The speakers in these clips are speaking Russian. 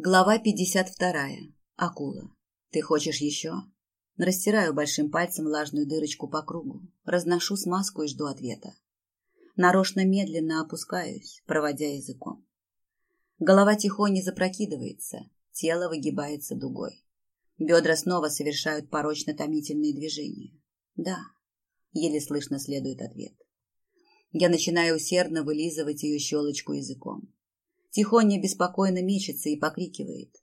Глава 52. Акула. Ты хочешь еще? Растираю большим пальцем влажную дырочку по кругу, разношу смазку и жду ответа. Нарочно медленно опускаюсь, проводя языком. Голова тихонько запрокидывается, тело выгибается дугой. Бедра снова совершают порочно-томительные движения. Да, еле слышно следует ответ. Я начинаю усердно вылизывать ее щелочку языком. Тихоня беспокойно мечется и покрикивает.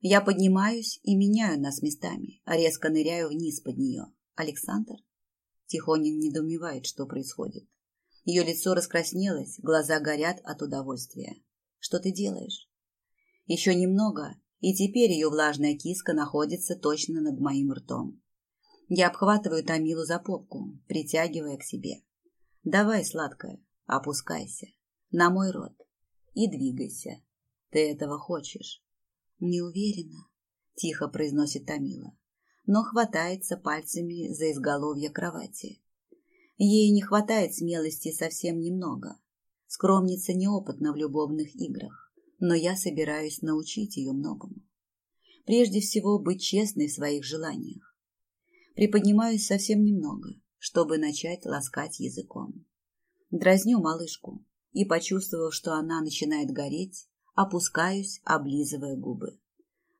Я поднимаюсь и меняю нас местами, а резко ныряю вниз под нее. Александр? Тихоня недоумевает, что происходит. Ее лицо раскраснелось, глаза горят от удовольствия. Что ты делаешь? Еще немного, и теперь ее влажная киска находится точно над моим ртом. Я обхватываю Тамилу за попку, притягивая к себе. Давай, сладкая, опускайся. На мой рот и двигайся. Ты этого хочешь? Не уверена, тихо произносит Тамила, но хватается пальцами за изголовье кровати. Ей не хватает смелости совсем немного. Скромница неопытна в любовных играх, но я собираюсь научить ее многому. Прежде всего, быть честной в своих желаниях. Приподнимаюсь совсем немного, чтобы начать ласкать языком. Дразню малышку, и, почувствовав, что она начинает гореть, опускаюсь, облизывая губы.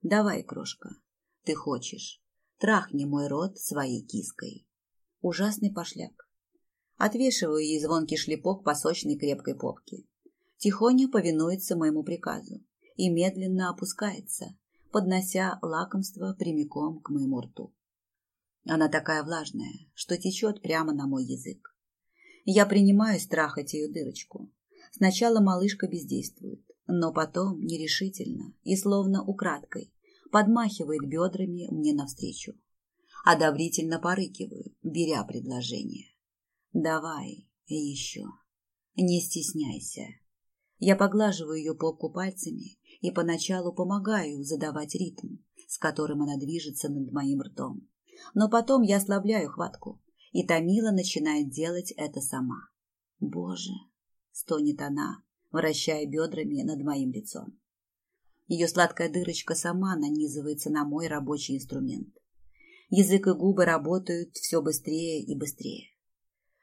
«Давай, крошка, ты хочешь. Трахни мой рот своей киской». Ужасный пошляк. Отвешиваю ей звонкий шлепок по сочной крепкой попке. Тихоня повинуется моему приказу и медленно опускается, поднося лакомство прямиком к моему рту. Она такая влажная, что течет прямо на мой язык. Я принимаю страхать ее дырочку, Сначала малышка бездействует, но потом нерешительно и словно украдкой подмахивает бедрами мне навстречу. Одобрительно порыкиваю, беря предложение. «Давай еще. Не стесняйся». Я поглаживаю ее попку пальцами и поначалу помогаю задавать ритм, с которым она движется над моим ртом. Но потом я ослабляю хватку, и Тамила начинает делать это сама. Боже, стонет она, вращая бедрами над моим лицом. Ее сладкая дырочка сама нанизывается на мой рабочий инструмент. Язык и губы работают все быстрее и быстрее.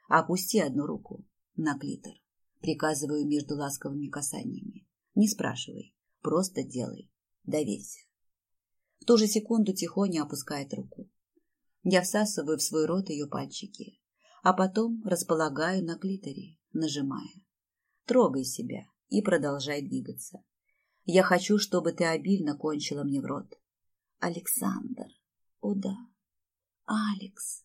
Опусти одну руку на клитор. Приказываю между ласковыми касаниями. Не спрашивай, просто делай. Доверься. В ту же секунду тихоня опускает руку. Я всасываю в свой рот ее пальчики, а потом располагаю на клиторе, нажимая. Трогай себя и продолжай двигаться. Я хочу, чтобы ты обильно кончила мне в рот. Александр. О да. Алекс.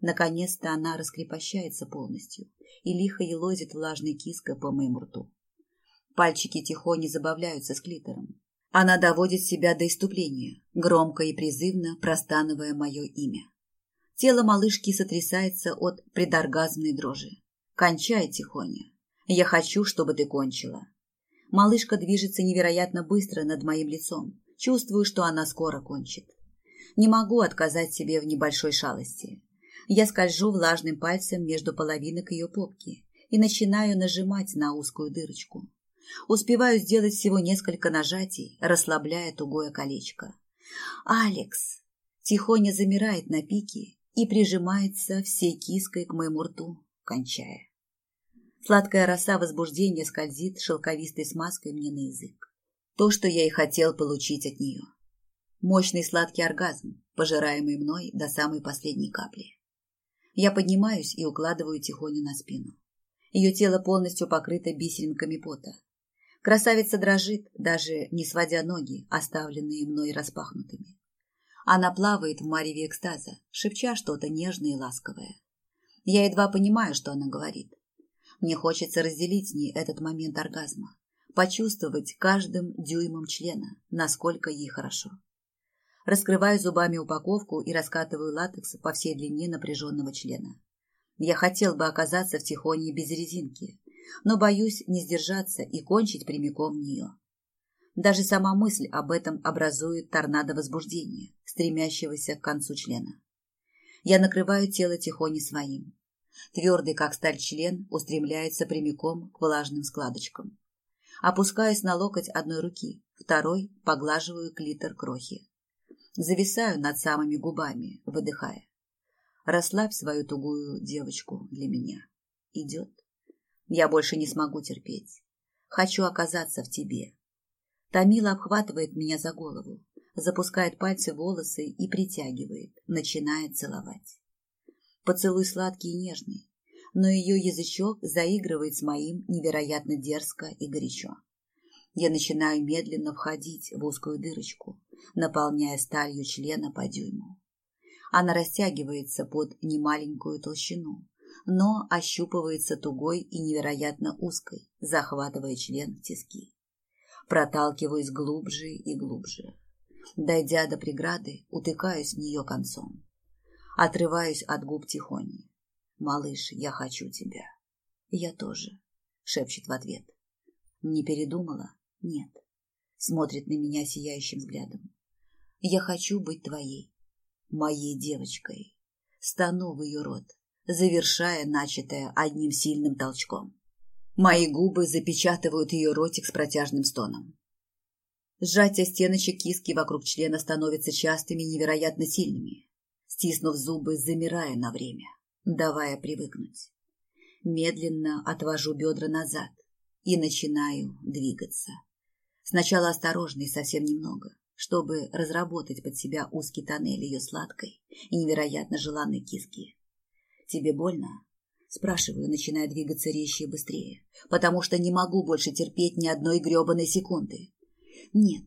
Наконец-то она раскрепощается полностью и лихо елозит влажной киской по моему рту. Пальчики тихоне забавляются с клитором. Она доводит себя до иступления, громко и призывно простанывая мое имя. Тело малышки сотрясается от предоргазмной дрожи. Кончай, тихоня. Я хочу, чтобы ты кончила. Малышка движется невероятно быстро над моим лицом. Чувствую, что она скоро кончит. Не могу отказать себе в небольшой шалости. Я скольжу влажным пальцем между половинок ее попки и начинаю нажимать на узкую дырочку. Успеваю сделать всего несколько нажатий, расслабляя тугое колечко. «Алекс!» Тихоня замирает на пике и прижимается всей киской к моему рту, кончая. Сладкая роса возбуждения скользит шелковистой смазкой мне на язык. То, что я и хотел получить от нее. Мощный сладкий оргазм, пожираемый мной до самой последней капли. Я поднимаюсь и укладываю тихоню на спину. Ее тело полностью покрыто бисеринками пота. Красавица дрожит, даже не сводя ноги, оставленные мной распахнутыми. Она плавает в мареве экстаза, шепча что-то нежное и ласковое. Я едва понимаю, что она говорит. Мне хочется разделить с ней этот момент оргазма, почувствовать каждым дюймом члена, насколько ей хорошо. Раскрываю зубами упаковку и раскатываю латекс по всей длине напряженного члена. Я хотел бы оказаться в тихоне без резинки, но боюсь не сдержаться и кончить прямиком в нее. Даже сама мысль об этом образует торнадо возбуждения, стремящегося к концу члена. Я накрываю тело тихони своим, Твердый, как сталь член, устремляется прямиком к влажным складочкам. Опускаюсь на локоть одной руки, второй поглаживаю клитор крохи. Зависаю над самыми губами, выдыхая. Расслабь свою тугую девочку для меня. Идет. Я больше не смогу терпеть. Хочу оказаться в тебе. Тамила обхватывает меня за голову, запускает пальцы в волосы и притягивает, начинает целовать. Поцелуй сладкий и нежный, но ее язычок заигрывает с моим невероятно дерзко и горячо. Я начинаю медленно входить в узкую дырочку, наполняя сталью члена по дюйму. Она растягивается под немаленькую толщину, но ощупывается тугой и невероятно узкой, захватывая член в тиски. Проталкиваюсь глубже и глубже. Дойдя до преграды, утыкаюсь в нее концом. Отрываюсь от губ тихони. «Малыш, я хочу тебя». «Я тоже», — шепчет в ответ. «Не передумала?» «Нет». Смотрит на меня сияющим взглядом. «Я хочу быть твоей, моей девочкой». Стану в ее рот, завершая начатое одним сильным толчком. Мои губы запечатывают ее ротик с протяжным стоном. Сжатие стеночек киски вокруг члена становятся частыми и невероятно сильными, стиснув зубы, замирая на время, давая привыкнуть. Медленно отвожу бедра назад и начинаю двигаться. Сначала осторожно и совсем немного, чтобы разработать под себя узкий тоннель ее сладкой и невероятно желанной киски. «Тебе больно?» Спрашиваю, начиная двигаться резче и быстрее, потому что не могу больше терпеть ни одной гребаной секунды. Нет,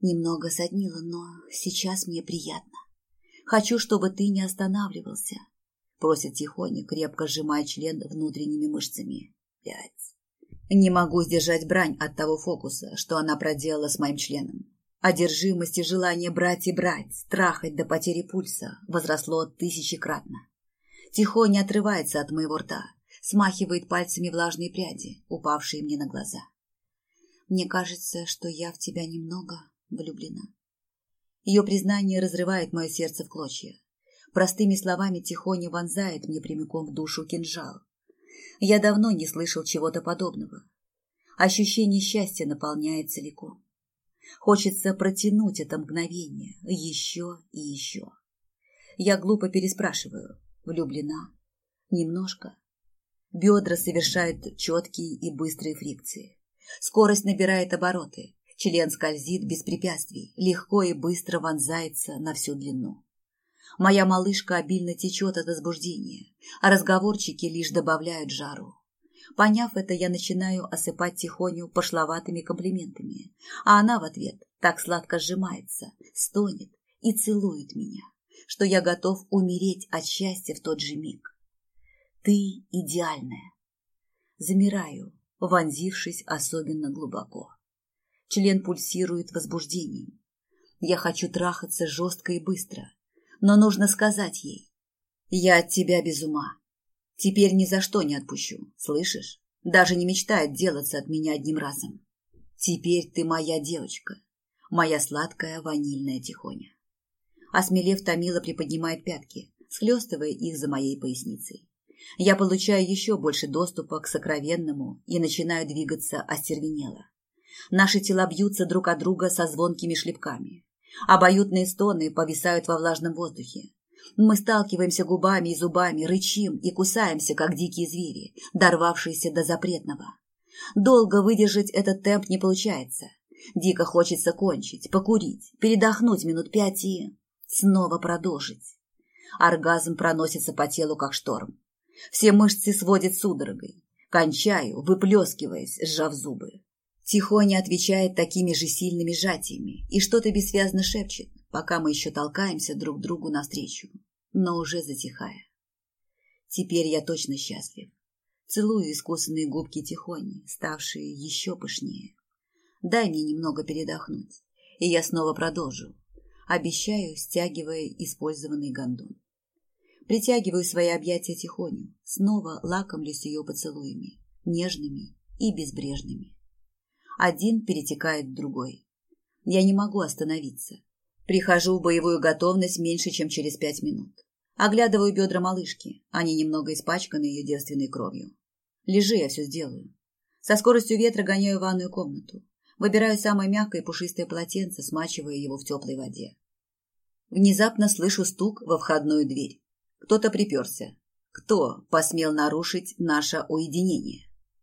немного соднило, но сейчас мне приятно. Хочу, чтобы ты не останавливался, просит тихоня, крепко сжимая член внутренними мышцами. Пять. Не могу сдержать брань от того фокуса, что она проделала с моим членом. Одержимость и желание брать и брать, страхать до потери пульса возросло тысячекратно. Тихоня отрывается от моего рта, смахивает пальцами влажные пряди, упавшие мне на глаза. Мне кажется, что я в тебя немного влюблена. Ее признание разрывает мое сердце в клочья. Простыми словами Тихоня вонзает мне прямиком в душу кинжал. Я давно не слышал чего-то подобного. Ощущение счастья наполняет целиком. Хочется протянуть это мгновение еще и еще. Я глупо переспрашиваю, влюблена. Немножко. Бедра совершают четкие и быстрые фрикции. Скорость набирает обороты. Член скользит без препятствий, легко и быстро вонзается на всю длину. Моя малышка обильно течет от возбуждения, а разговорчики лишь добавляют жару. Поняв это, я начинаю осыпать Тихоню пошловатыми комплиментами, а она в ответ так сладко сжимается, стонет и целует меня что я готов умереть от счастья в тот же миг. Ты идеальная. Замираю, вонзившись особенно глубоко. Член пульсирует возбуждением. Я хочу трахаться жестко и быстро, но нужно сказать ей. Я от тебя без ума. Теперь ни за что не отпущу, слышишь? Даже не мечтает делаться от меня одним разом. Теперь ты моя девочка, моя сладкая ванильная тихоня. Осмелев, Томила приподнимает пятки, схлестывая их за моей поясницей. Я получаю еще больше доступа к сокровенному и начинаю двигаться остервенело. Наши тела бьются друг от друга со звонкими шлепками. Обоюдные стоны повисают во влажном воздухе. Мы сталкиваемся губами и зубами, рычим и кусаемся, как дикие звери, дорвавшиеся до запретного. Долго выдержать этот темп не получается. Дико хочется кончить, покурить, передохнуть минут пять и... Снова продолжить. Оргазм проносится по телу, как шторм. Все мышцы сводят судорогой. Кончаю, выплескиваясь, сжав зубы. Тихоня отвечает такими же сильными сжатиями и что-то бессвязно шепчет, пока мы еще толкаемся друг другу навстречу, но уже затихая. Теперь я точно счастлив. Целую искусанные губки Тихони, ставшие еще пышнее. Дай мне немного передохнуть, и я снова продолжу, Обещаю, стягивая использованный гондон. Притягиваю свои объятия тихоню, снова лакомлюсь ее поцелуями, нежными и безбрежными. Один перетекает в другой. Я не могу остановиться. Прихожу в боевую готовность меньше, чем через пять минут. Оглядываю бедра малышки, они немного испачканы ее девственной кровью. Лежи, я все сделаю. Со скоростью ветра гоняю ванную комнату. Выбираю самое мягкое пушистое полотенце, смачивая его в теплой воде. Внезапно слышу стук во входную дверь. Кто-то приперся. Кто посмел нарушить наше уединение?